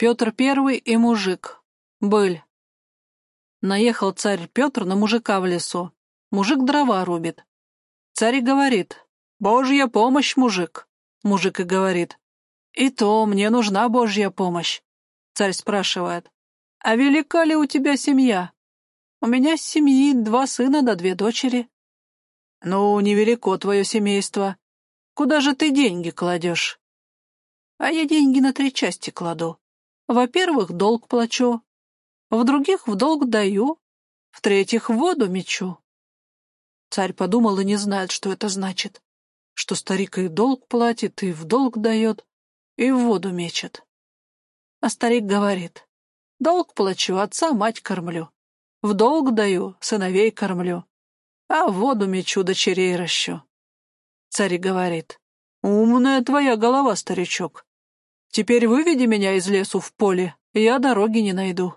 Петр Первый и мужик. Быль. Наехал царь Петр на мужика в лесу. Мужик дрова рубит. Царь говорит, «Божья помощь, мужик!» Мужик и говорит, «И то мне нужна Божья помощь». Царь спрашивает, «А велика ли у тебя семья?» «У меня с семьи два сына да две дочери». «Ну, невелико твое семейство. Куда же ты деньги кладешь?» «А я деньги на три части кладу. Во-первых, долг плачу, в других в долг даю, в третьих в воду мечу. Царь подумал и не знает, что это значит, что старик и долг платит, и в долг дает, и в воду мечет. А старик говорит, долг плачу, отца мать кормлю, в долг даю, сыновей кормлю, а в воду мечу, дочерей ращу. Царь говорит, умная твоя голова, старичок, Теперь выведи меня из лесу в поле, я дороги не найду.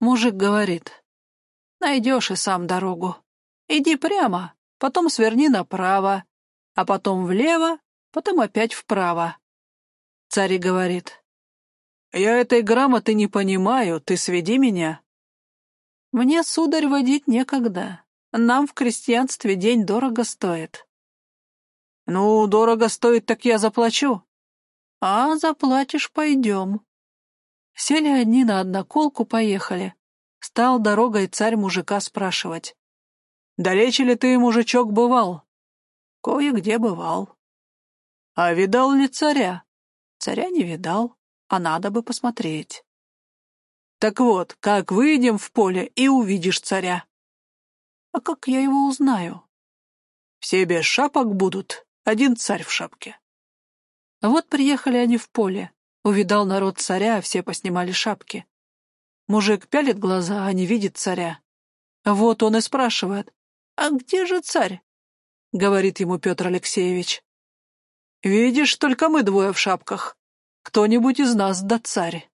Мужик говорит, найдешь и сам дорогу. Иди прямо, потом сверни направо, а потом влево, потом опять вправо. Царь говорит, я этой грамоты не понимаю, ты сведи меня. Мне, сударь, водить некогда. Нам в крестьянстве день дорого стоит. Ну, дорого стоит, так я заплачу. «А, заплатишь, пойдем». Сели одни на одноколку, поехали. Стал дорогой царь мужика спрашивать. «Далече ли ты, мужичок, бывал?» «Кое-где бывал». «А видал ли царя?» «Царя не видал, а надо бы посмотреть». «Так вот, как выйдем в поле и увидишь царя?» «А как я его узнаю?» «Все без шапок будут, один царь в шапке». Вот приехали они в поле. Увидал народ царя, все поснимали шапки. Мужик пялит глаза, а не видит царя. Вот он и спрашивает, «А где же царь?» — говорит ему Петр Алексеевич. «Видишь, только мы двое в шапках. Кто-нибудь из нас да царь».